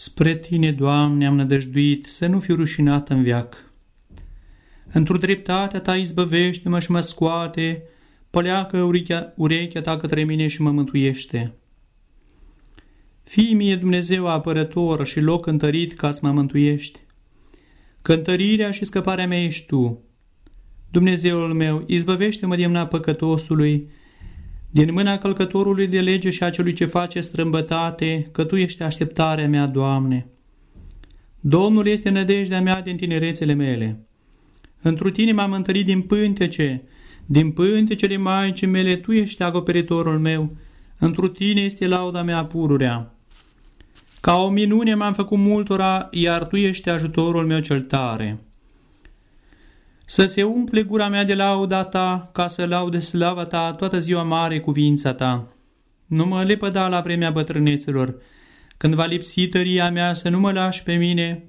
Spre Tine, Doamne, am nădăjduit să nu fiu rușinat în viac. Într-o dreptatea Ta izbăvește-mă și mă scoate, păleacă urechea, urechea Ta către mine și mă mântuiește. Fii mie Dumnezeu apărător și loc întărit ca să mă mântuiești. Cântărirea și scăparea mea ești Tu. Dumnezeul meu, izbăvește-mă din mâna păcătosului, din mâna călcătorului de lege și a celui ce face strâmbătate, că Tu ești așteptarea mea, Doamne. Domnul este nădejdea mea din tinerețele mele. Întru Tine m-am întărit din pântece, din pântecele Maicii mele, Tu ești acoperitorul meu, întru Tine este lauda mea pururea. Ca o minune m-am făcut multora, iar Tu ești ajutorul meu cel tare. Să se umple gura mea de lauda Ta, ca să laude slava Ta toată ziua mare cuvința Ta. Nu mă lepăda la vremea bătrâneților, când va lipsi tăria mea să nu mă lași pe mine,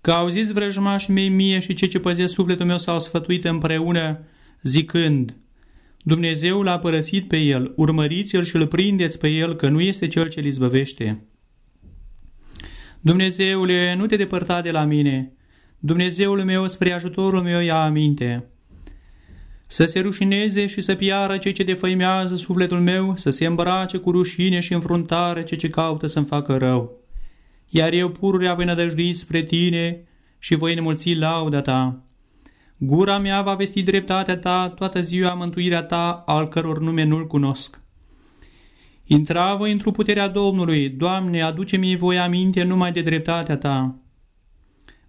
că auziți vrăjmașii mei mie și cei ce păzesc sufletul meu s-au sfătuit împreună, zicând, Dumnezeu l-a părăsit pe el, urmăriți-l și îl prindeți pe el, că nu este cel ce îl izbăvește. Dumnezeule, nu te depărta de la mine. Dumnezeul meu spre ajutorul meu ia aminte. Să se rușineze și să piară cei ce defăimează sufletul meu, să se îmbrace cu rușine și înfruntare cei ce caută să-mi facă rău. Iar eu pururea voi nădăjdui spre tine și voi înmulți lauda ta. Gura mea va vesti dreptatea ta toată ziua mântuirea ta, al căror nume nu-l cunosc. Intra voi într-o puterea Domnului, Doamne, aduce-mi voi aminte numai de dreptatea Ta.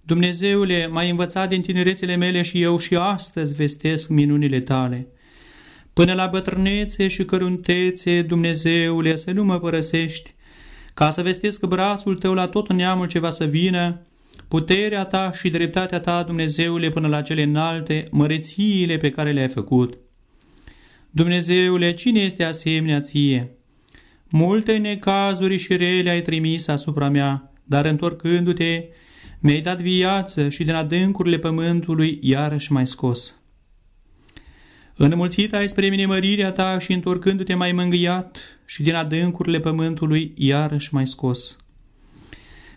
Dumnezeule, m-ai învățat din tinerețele mele și eu și astăzi vestesc minunile Tale. Până la bătrânețe și căruntețe, Dumnezeule, să nu mă părăsești, ca să vestesc brațul Tău la tot neamul ce va să vină, puterea Ta și dreptatea Ta, Dumnezeule, până la cele înalte, mărețiile pe care le-ai făcut. Dumnezeule, cine este asemenea Ție? Multe necazuri și rele ai trimis asupra mea, dar întorcându-te, mi-ai dat viață și din adâncurile pământului iarăși mai scos. Înmulțit ai spre mine mărirea ta și întorcându-te mai mângâiat și din adâncurile pământului iarăși mai scos.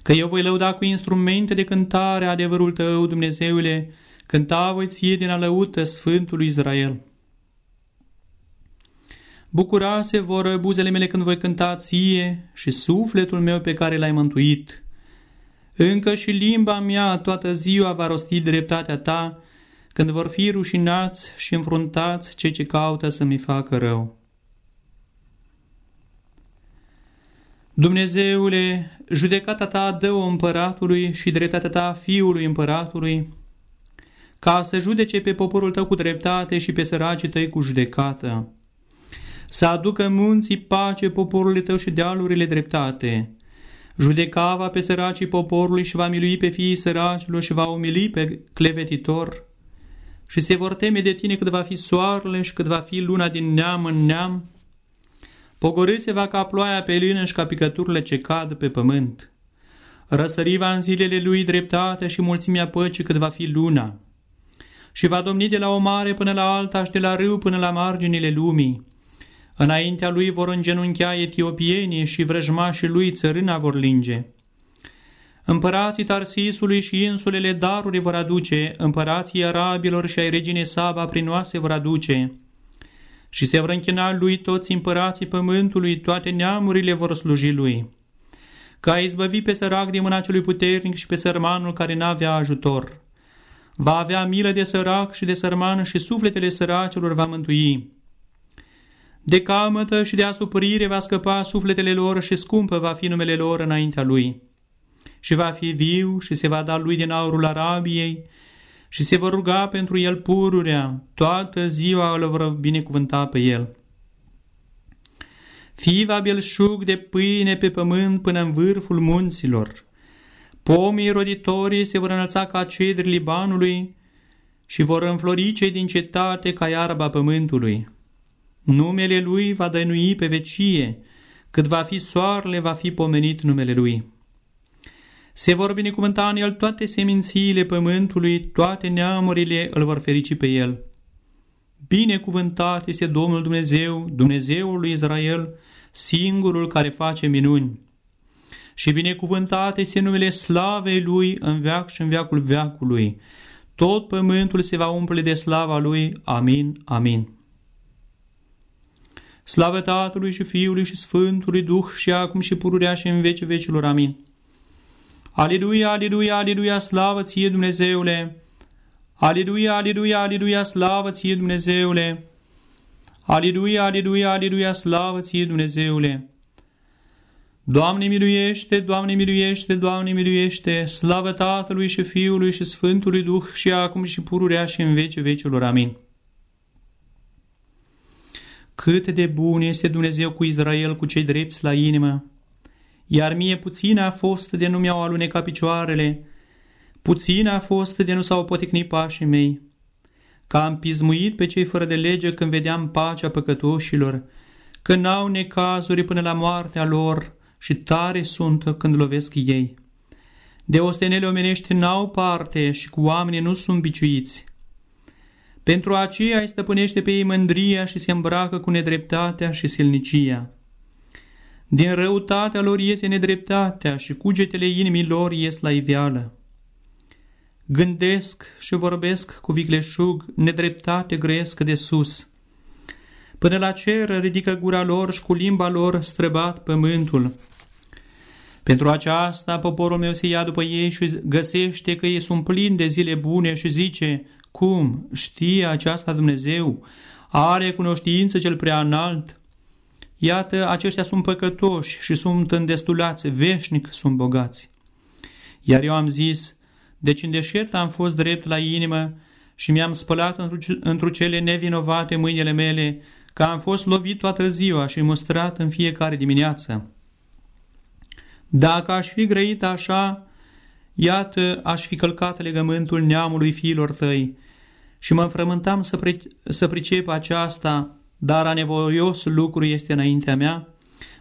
Că eu voi lăuda cu instrumente de cântare adevărul tău, Dumnezeule, cânta voi ție din alăută Sfântului Israel. Bucura se vor buzele mele când voi cânta ție și sufletul meu pe care l-ai mântuit. Încă și limba mea toată ziua va rosti dreptatea ta, când vor fi rușinați și înfruntați cei ce caută să mi facă rău. Dumnezeule, judecata ta dă-o împăratului și dreptatea ta fiului împăratului, ca să judece pe poporul tău cu dreptate și pe săracii tăi cu judecată să aducă munții pace poporului tău și dealurile dreptate. Judecava pe săracii poporului și va milui pe fiii săracilor și va umili pe clevetitor. Și se vor teme de tine cât va fi soarele și cât va fi luna din neam în neam. Pogorât se va ca ploaia pe lină și ca picăturile ce cad pe pământ. Răsăriva în zilele lui dreptate și mulțimea păcii cât va fi luna. Și va domni de la o mare până la alta și de la râu până la marginile lumii Înaintea lui vor îngenunchea etiopienii și vrăjmașii lui țărâna vor linge. Împărații Tarsisului și insulele daruri vor aduce, împărații arabilor și ai reginei Saba prinoase vor aduce. Și se vor închina lui toți împărații pământului, toate neamurile vor sluji lui. Ca a izbăvi pe sărac de mâna celui puternic și pe sărmanul care n-avea ajutor. Va avea milă de sărac și de sărman și sufletele săracilor va mântui. De camătă și de asuprire va scăpa sufletele lor și scumpă va fi numele lor înaintea lui. Și va fi viu și se va da lui din aurul Arabiei și se vor ruga pentru el pururea, toată ziua îl vor binecuvânta pe el. Fii va belșug de pâine pe pământ până în vârful munților. Pomii roditorii se vor înălța ca cedri Libanului și vor înflori cei din cetate ca iarba pământului. Numele Lui va dănui pe vecie, cât va fi soarele, va fi pomenit numele Lui. Se vor binecuvânta în El toate semințiile pământului, toate neamurile îl vor ferici pe El. Binecuvântat este Domnul Dumnezeu, Dumnezeul lui Israel, singurul care face minuni. și binecuvântat este numele slavei Lui în veac și în veacul veacului. Tot pământul se va umple de slava Lui. Amin, amin. Slavă Tatălui și Fiului și Sfântului Duh și acum și pururea și în vece vecilor. Amin. Aleluia, aleluia, aleluia, slavă ție Dumnezeule! Aleluia, aleluia, aleluia, slavă ție Dumnezeule! Aleluia, aleluia, aleluia, slavă ție Dumnezeule! Doamne miluiește, Doamne miluiește, Doamne miluiește, slavă Tatălui și Fiului și Sfântului Duh și acum și pururea și în vece vecilor. Amin. Cât de bun este Dumnezeu cu Israel, cu cei drepți la inimă, iar mie puțin a fost de nu mi-au alunecat picioarele, puțin a fost de nu s-au poticnit pașii mei, că am pismuit pe cei fără de lege când vedeam pacea păcătoșilor, că n-au necazuri până la moartea lor și tare sunt când lovesc ei. De ostenele omenești n-au parte și cu oamenii nu sunt biciuiți. Pentru aceea îi stăpânește pe ei mândria și se îmbracă cu nedreptatea și silnicia. Din răutatea lor iese nedreptatea și cugetele inimii lor ies la iveală. Gândesc și vorbesc cu vicleșug, nedreptate grăiesc de sus. Până la cer ridică gura lor și cu limba lor străbat pământul. Pentru aceasta poporul meu se ia după ei și găsește că ei sunt plini de zile bune și zice, cum știe aceasta Dumnezeu? Are cunoștință cel prea înalt? Iată, aceștia sunt păcătoși și sunt îndestulați, veșnic sunt bogați. Iar eu am zis, deci în deșert am fost drept la inimă și mi-am spălat într-o cele nevinovate mâinile mele, că am fost lovit toată ziua și mustrat în fiecare dimineață. Dacă aș fi grăit așa, iată, aș fi călcat legământul neamului fiilor tăi și mă înfrământam să, pre- să pricep aceasta, dar a nevoios lucru este înaintea mea,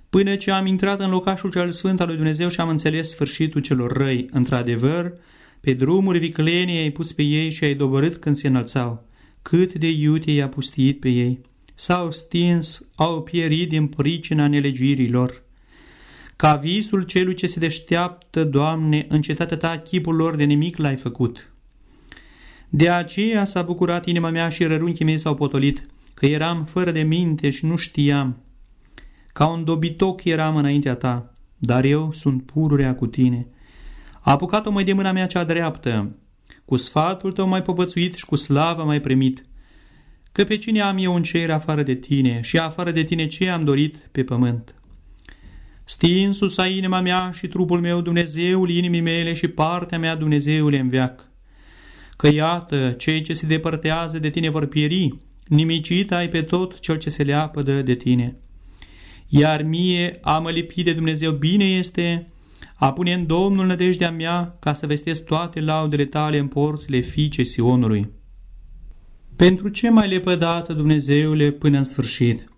până ce am intrat în locașul cel sfânt al lui Dumnezeu și am înțeles sfârșitul celor răi. Într-adevăr, pe drumuri viclenii ai pus pe ei și ai dobărât când se înălțau. Cât de iute i-a pustiit pe ei. S-au stins, au pierit din pricina nelegirilor. Ca visul celui ce se deșteaptă, Doamne, în cetatea Ta chipul lor de nimic l-ai făcut. De aceea s-a bucurat inima mea și rărunchii mei s-au potolit, că eram fără de minte și nu știam. Ca un dobitoc eram înaintea Ta, dar eu sunt pururea cu Tine. A apucat-o mai de mâna mea cea dreaptă, cu sfatul Tău mai povățuit și cu slavă mai primit. Că pe cine am eu în cer afară de Tine și afară de Tine ce am dorit pe pământ? Stinsus a inima mea și trupul meu Dumnezeul inimii mele și partea mea Dumnezeule în veac. Că iată, cei ce se depărtează de tine vor pieri, nimicit ai pe tot cel ce se leapădă de tine. Iar mie a mă lipi de Dumnezeu bine este a pune în Domnul nădejdea mea ca să vestesc toate laudele tale în porțile fiicei Sionului. Pentru ce mai lepădată, Dumnezeule, până în sfârșit?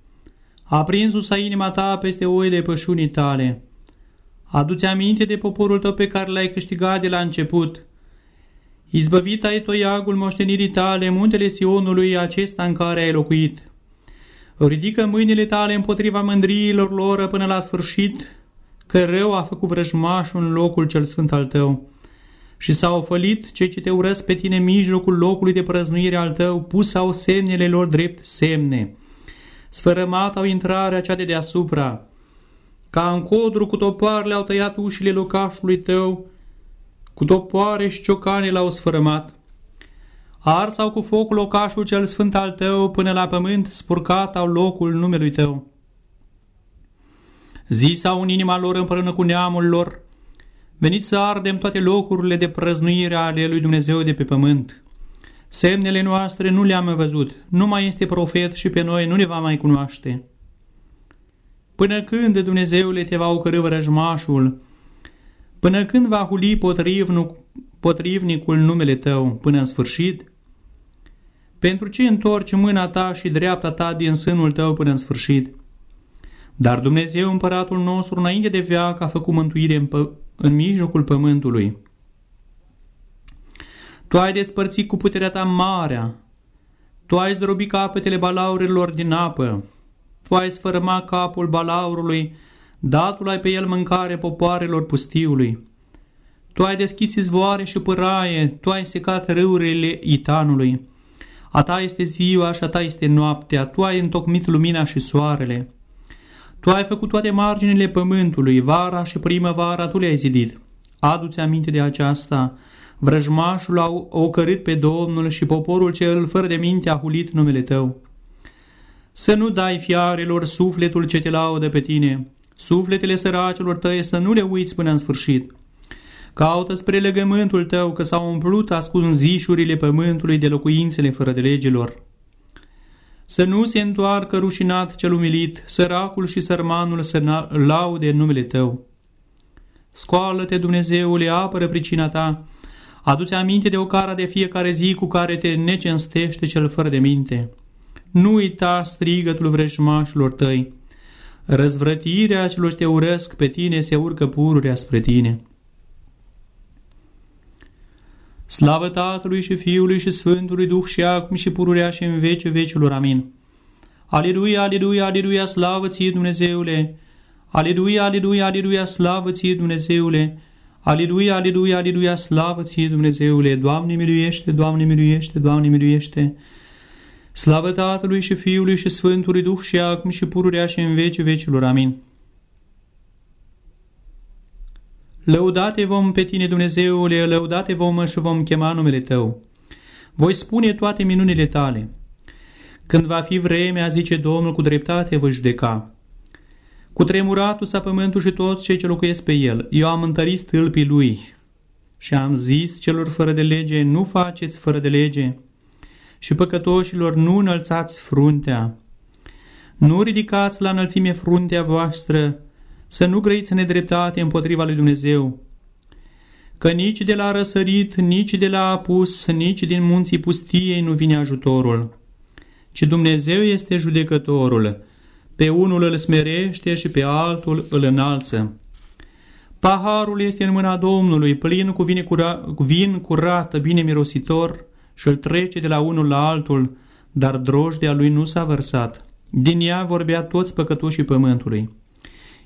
Aprinsu-s inima ta peste oile pășunii tale. Adu-ți aminte de poporul tău pe care l-ai câștigat de la început. Izbăvit ai toiagul moștenirii tale, muntele Sionului, acesta în care ai locuit. Ridică mâinile tale împotriva mândriilor lor până la sfârșit, că rău a făcut vrăjmașul în locul cel sfânt al tău. Și s-au fălit cei ce te urăsc pe tine în mijlocul locului de prăznuire al tău, pus au semnele lor drept semne sfărămat au intrarea cea de deasupra. Ca în codru cu topoarele au tăiat ușile locașului tău, cu topoare și ciocane l-au sfărămat. Ars au cu foc locașul cel sfânt al tău, până la pământ spurcat au locul numelui tău. Zis au în inima lor împreună cu neamul lor, veniți să ardem toate locurile de prăznuire ale lui Dumnezeu de pe pământ. Semnele noastre nu le-am văzut, nu mai este profet și pe noi nu ne va mai cunoaște. Până când Dumnezeule te va ocărâ vrăjmașul, până când va huli potrivnicul numele tău până în sfârșit? Pentru ce întorci mâna ta și dreapta ta din sânul tău până în sfârșit? Dar Dumnezeu, împăratul nostru, înainte de veac, a făcut mântuire în, în mijlocul pământului. Tu ai despărțit cu puterea ta marea, Tu ai zdrobit capetele balaurilor din apă, Tu ai sfărâmat capul balaurului, datul ai pe el mâncare popoarelor pustiului. Tu ai deschis izvoare și păraie, tu ai secat râurile Itanului. A ta este ziua și a ta este noaptea, tu ai întocmit lumina și soarele. Tu ai făcut toate marginile pământului, vara și primăvara tu le-ai zidit. Adu-ți aminte de aceasta, vrăjmașul a ocărât pe Domnul și poporul cel fără de minte a hulit numele tău. Să nu dai fiarelor sufletul ce te laudă pe tine, sufletele săracilor tăi să nu le uiți până în sfârșit. Caută spre legământul tău că s-au umplut ascunzișurile pământului de locuințele fără de legilor. Să nu se întoarcă rușinat cel umilit, săracul și sărmanul să laude în numele tău. Scoală-te, Dumnezeule, apără pricina ta, adu-ți aminte de o cara de fiecare zi cu care te necenstește cel fără de minte. Nu uita strigătul vrăjmașilor tăi. Răzvrătirea celor ce te urăsc pe tine se urcă pururea spre tine. Slavă Tatălui și Fiului și Sfântului Duh și acum și pururea și în vece vecilor. Amin. Aleluia, aleluia, aleluia, slavă ție Dumnezeule! Aleluia, aleluia, aleluia, slavă ție Dumnezeule! Aleluia, aleluia, aleluia, slavă ție Dumnezeule! Doamne miluiește, Doamne miluiește, Doamne miluiește! Slavă Tatălui și Fiului și Sfântului Duh și acum și pururea și în vece vecilor. Amin. Lăudate vom pe tine, Dumnezeule, lăudate vom și vom chema numele Tău. Voi spune toate minunile Tale. Când va fi vremea, zice Domnul, cu dreptate voi judeca. Cu tremuratul sa pământul și toți cei ce locuiesc pe el. Eu am întărit stâlpii lui și am zis celor fără de lege, nu faceți fără de lege și păcătoșilor nu înălțați fruntea. Nu ridicați la înălțime fruntea voastră, să nu grăiți nedreptate împotriva lui Dumnezeu, că nici de la răsărit, nici de la apus, nici din munții pustiei nu vine ajutorul, ci Dumnezeu este judecătorul, pe unul îl smerește și pe altul îl înalță. Paharul este în mâna Domnului, plin cu vin, cura, vin curat, bine mirositor, și îl trece de la unul la altul, dar drojdea lui nu s-a vărsat. Din ea vorbea toți păcătoșii pământului.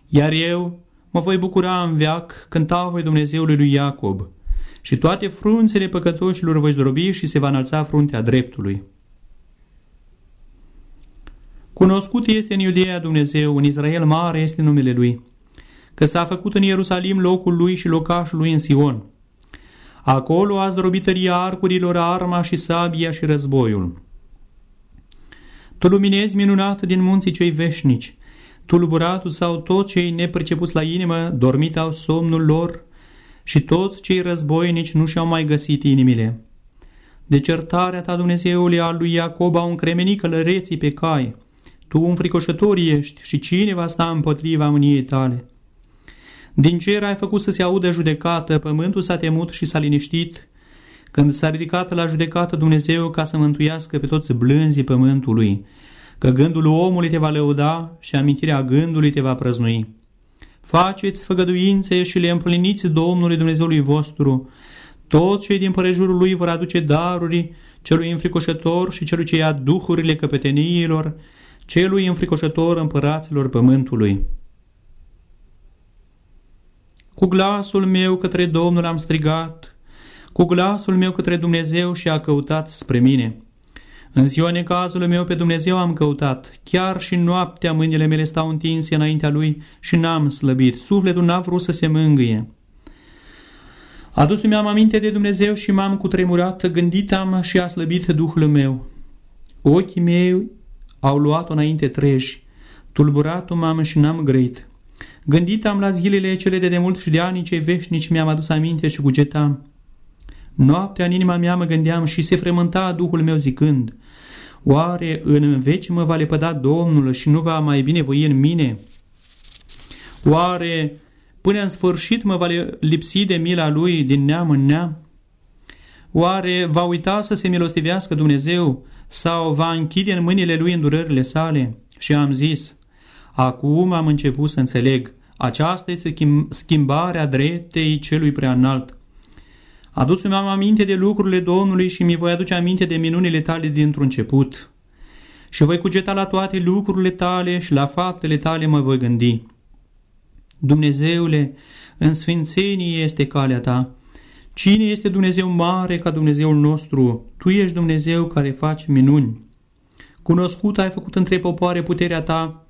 Iar eu mă voi bucura în veac, cânta voi Dumnezeului lui Iacob, și toate frunțele păcătoșilor voi zdrobi și se va înălța fruntea dreptului. Cunoscut este în Iudeea Dumnezeu, în Israel mare este numele Lui, că s-a făcut în Ierusalim locul Lui și locașul Lui în Sion. Acolo a zdrobit tăria arcurilor arma și sabia și războiul. Tu luminezi minunat din munții cei veșnici, tulburatul sau toți cei nepricepuți la inimă, dormit au somnul lor și toți cei războinici nu și-au mai găsit inimile. De certarea ta, Dumnezeule, al lui Iacob au încremenit călăreții pe cai. Tu un fricoșător ești și cine va sta împotriva mâniei tale? Din cer ai făcut să se audă judecată, pământul s-a temut și s-a liniștit, când s-a ridicat la judecată Dumnezeu ca să mântuiască pe toți blânzii pământului, că gândul omului te va lăuda și amintirea gândului te va prăznui. Faceți făgăduințe și le împliniți Domnului Dumnezeului vostru. Toți cei din părejurul lui vor aduce daruri celui înfricoșător și celui ce ia duhurile căpeteniilor, celui înfricoșător împăraților pământului. Cu glasul meu către Domnul am strigat, cu glasul meu către Dumnezeu și a căutat spre mine. În ziua necazului meu pe Dumnezeu am căutat, chiar și noaptea mâinile mele stau întinse înaintea Lui și n-am slăbit, sufletul n-a vrut să se mângâie. Adus-mi am aminte de Dumnezeu și m-am cutremurat, gândit am și a slăbit Duhul meu. Ochii mei au luat-o înainte treji, tulburat-o m-am și n-am grăit. Gândit am la zilele cele de demult și de ani cei veșnici mi-am adus aminte și cugetam. Noaptea în inima mea mă gândeam și se frământa Duhul meu zicând, Oare în veci mă va lepăda Domnul și nu va mai bine voi în mine? Oare până în sfârșit mă va lipsi de mila Lui din neam în neam? Oare va uita să se milostivească Dumnezeu sau va închide în mâinile Lui îndurările sale? Și am zis, acum am început să înțeleg, aceasta este schimbarea dreptei celui prea înalt. Adus-mi am aminte de lucrurile Domnului și mi voi aduce aminte de minunile tale dintr-un început. Și voi cugeta la toate lucrurile tale și la faptele tale mă voi gândi. Dumnezeule, în sfințenie este calea ta. Cine este Dumnezeu mare ca Dumnezeul nostru? Tu ești Dumnezeu care faci minuni. Cunoscut ai făcut între popoare puterea ta,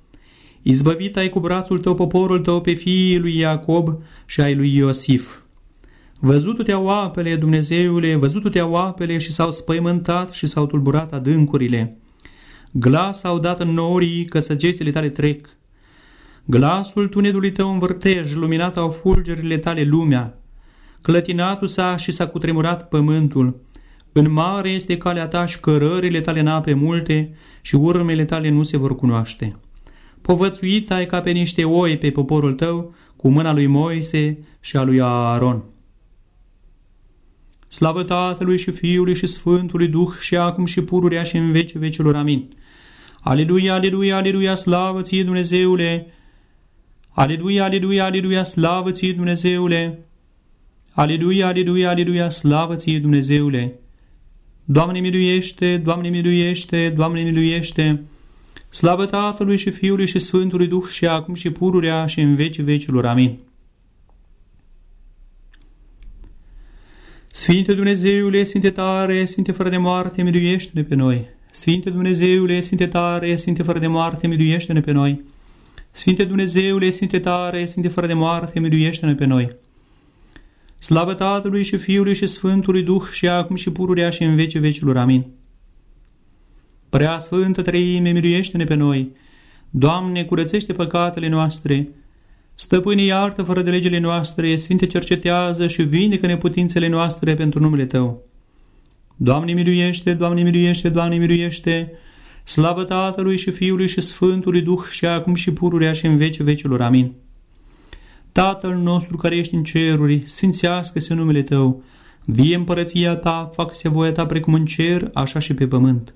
izbăvit ai cu brațul tău poporul tău pe fiii lui Iacob și ai lui Iosif. Văzut te-au apele, Dumnezeule, văzut te-au apele și s-au spăimântat și s-au tulburat adâncurile. Glas au dat în norii că săgețile tale trec. Glasul tunetului tău învârtej, luminat au fulgerile tale lumea. Clătinatul s-a și s-a cutremurat pământul. În mare este calea ta și cărările tale în ape multe și urmele tale nu se vor cunoaște. Povățuit ai ca pe niște oi pe poporul tău cu mâna lui Moise și a lui Aaron. Slavă Tatălui și Fiului și Sfântului Duh și acum și pururea și în vece vecilor. Amin. Aleluia, aleluia, aleluia, slavă ție Dumnezeule! Aleluia, aleluia, aleluia, slavă ție Dumnezeule! Aleluia, aleluia, aleluia, slavă ție Dumnezeule! Doamne miluiește, Doamne miluiește, Doamne miluiește! Slavă Tatălui și Fiului și Sfântului Duh și acum și pururea și în vecii vecilor. Amin. Sfinte Dumnezeule, Sfinte tare, Sfinte fără de moarte, miluiește-ne pe noi. Sfinte Dumnezeule, Sfinte tare, Sfinte fără de moarte, miluiește-ne pe noi. Sfinte Dumnezeule, Sfinte tare, Sfinte fără de moarte, miluiește-ne pe noi. Slavă Tatălui și Fiului și Sfântului Duh și acum și pururea și în vece vecilor. Amin. Prea Sfântă Treime, miluiește-ne pe noi. Doamne, curățește păcatele noastre. Stăpâne, iartă fără de legile noastre, Sfinte, cercetează și vindecă neputințele noastre pentru numele Tău. Doamne, miluiește, Doamne, miluiește, Doamne, miluiește, Slavă Tatălui și Fiului și Sfântului Duh și acum și pururea și în vece vecilor. Amin. Tatăl nostru care ești în ceruri, sfințească-se numele Tău, vie împărăția Ta, facă-se voia Ta precum în cer, așa și pe pământ.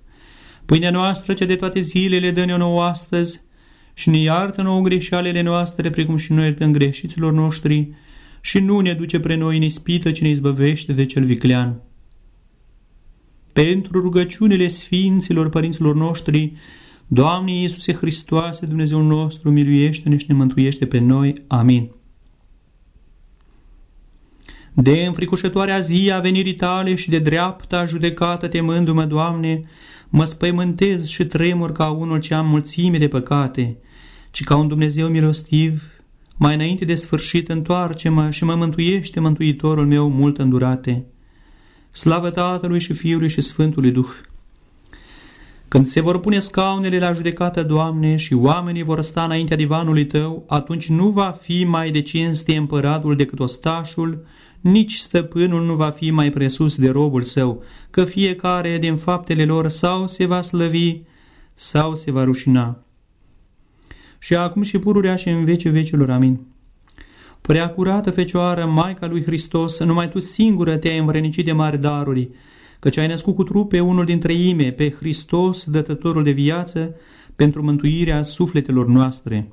Pâinea noastră, cea de toate zilele, dă-ne-o nouă astăzi și ne iartă nouă greșealele noastre, precum și noi iertăm greșiților noștri, și nu ne duce pre noi în ispită, ci ne izbăvește de cel viclean pentru rugăciunile Sfinților Părinților noștri, Doamne Iisuse Hristoase, Dumnezeul nostru, miluiește-ne și ne mântuiește pe noi. Amin. De înfricoșătoarea zi a venirii tale și de dreapta judecată temându-mă, Doamne, mă spăimântez și tremur ca unul ce am mulțime de păcate, ci ca un Dumnezeu milostiv, mai înainte de sfârșit întoarce-mă și mă mântuiește Mântuitorul meu mult îndurate. Slavă Tatălui și Fiului și Sfântului Duh! Când se vor pune scaunele la judecată, Doamne, și oamenii vor sta înaintea divanului Tău, atunci nu va fi mai de cinste împăratul decât ostașul, nici stăpânul nu va fi mai presus de robul său, că fiecare din faptele lor sau se va slăvi, sau se va rușina. Și acum și pururea și în vece vecilor. Amin. Prea curată Fecioară, Maica lui Hristos, numai Tu singură te-ai învrednicit de mari daruri, căci ai născut cu trup pe unul dintre ime, pe Hristos, dătătorul de viață, pentru mântuirea sufletelor noastre.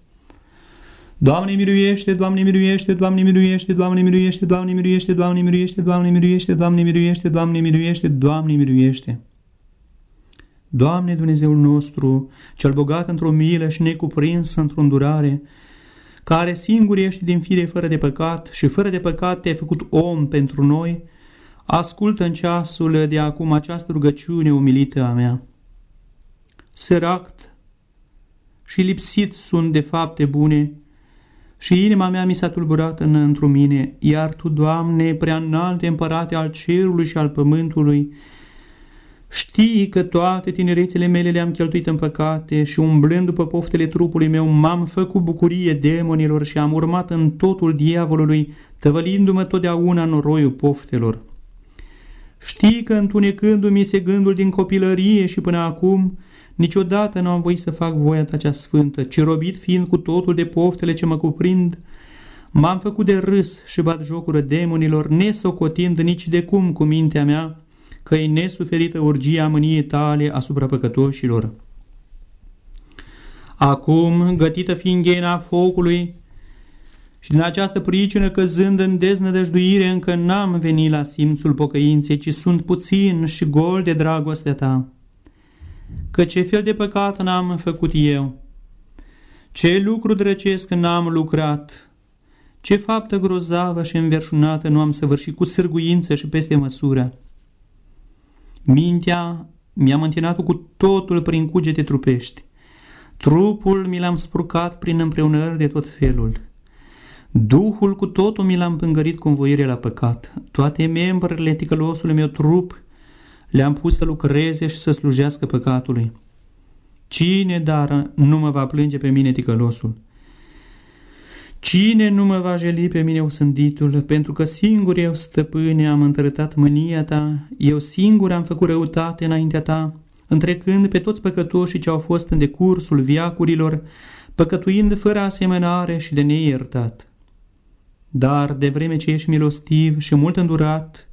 Doamne miluiește, Doamne miluiește, Doamne miluiește, Doamne miluiește, Doamne miluiește, Doamne miluiește, Doamne miluiește, Doamne miluiește, Doamne miluiește, Doamne miluiește. Doamne Dumnezeul nostru, cel bogat într-o milă și necuprins într-o îndurare, care singur ești din fire fără de păcat și fără de păcat te-ai făcut om pentru noi, ascultă în ceasul de acum această rugăciune umilită a mea. Sărac și lipsit sunt de fapte bune și inima mea mi s-a tulburat în într mine, iar Tu, Doamne, prea înalte împărate al cerului și al pământului, Știi că toate tinerețele mele le-am cheltuit în păcate și umblând după poftele trupului meu m-am făcut bucurie demonilor și am urmat în totul diavolului, tăvălindu-mă totdeauna în roiul poftelor. Știi că întunecându-mi se gândul din copilărie și până acum, niciodată nu am voit să fac voia ta cea sfântă, ci robit fiind cu totul de poftele ce mă cuprind, M-am făcut de râs și bat jocură demonilor, nesocotind nici de cum cu mintea mea că e nesuferită urgia mâniei tale asupra păcătoșilor. Acum, gătită fiind ghena focului, și din această pricină căzând în deznădăjduire, încă n-am venit la simțul pocăinței, ci sunt puțin și gol de dragostea ta. Că ce fel de păcat n-am făcut eu? Ce lucru drăcesc n-am lucrat? Ce faptă grozavă și înverșunată nu am săvârșit cu sârguință și peste măsură? Mintea mi-a mântinat cu totul prin cugete trupești. Trupul mi l-am spurcat prin împreunări de tot felul. Duhul cu totul mi l-am pângărit cu învoire la păcat. Toate membrele ticălosului meu trup le-am pus să lucreze și să slujească păcatului. Cine, dar, nu mă va plânge pe mine ticălosul? Cine nu mă va jeli pe mine osânditul, pentru că singur eu, stăpâne, am întărătat mânia ta, eu singur am făcut răutate înaintea ta, întrecând pe toți păcătoșii ce au fost în decursul viacurilor, păcătuind fără asemănare și de neiertat. Dar de vreme ce ești milostiv și mult îndurat,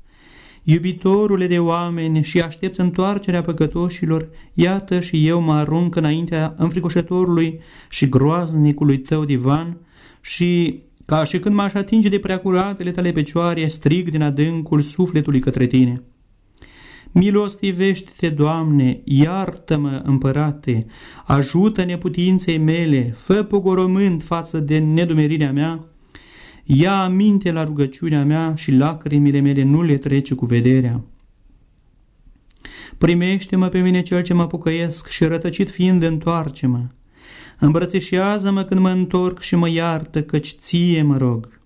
iubitorule de oameni și aștepți întoarcerea păcătoșilor, iată și eu mă arunc înaintea înfricoșătorului și groaznicului tău divan și, ca și când m-aș atinge de preacuratele tale pecioare, strig din adâncul sufletului către tine. Milostivește-te, Doamne, iartă-mă, împărate, ajută neputinței mele, fă pogorământ față de nedumerirea mea, Ia aminte la rugăciunea mea și lacrimile mele nu le trece cu vederea. Primește-mă pe mine cel ce mă pocăiesc și rătăcit fiind întoarce-mă. Îmbrățișează-mă când mă întorc și mă iartă, căci ție mă rog.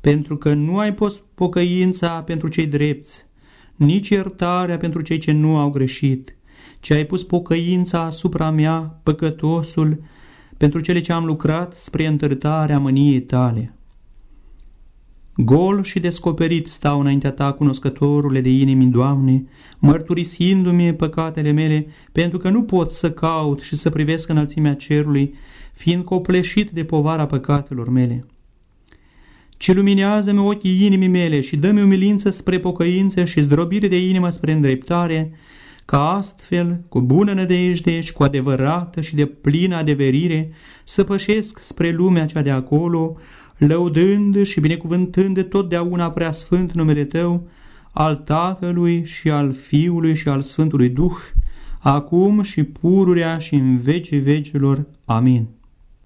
Pentru că nu ai pus pocăința pentru cei drepți, nici iertarea pentru cei ce nu au greșit, ci ai pus pocăința asupra mea, păcătosul, pentru cele ce am lucrat spre întărtarea mâniei tale. Gol și descoperit stau înaintea ta, cunoscătorule de inimi, Doamne, mărturisindu-mi păcatele mele, pentru că nu pot să caut și să privesc înălțimea cerului, fiind copleșit de povara păcatelor mele. Ci luminează-mi ochii inimii mele și dă-mi umilință spre pocăință și zdrobire de inimă spre îndreptare, ca astfel, cu bună nădejde și cu adevărată și de plină adeverire, să pășesc spre lumea cea de acolo, lăudând și binecuvântând totdeauna prea sfânt numele Tău, al Tatălui și al Fiului și al Sfântului Duh, acum și pururea și în vecii vecilor. Amin.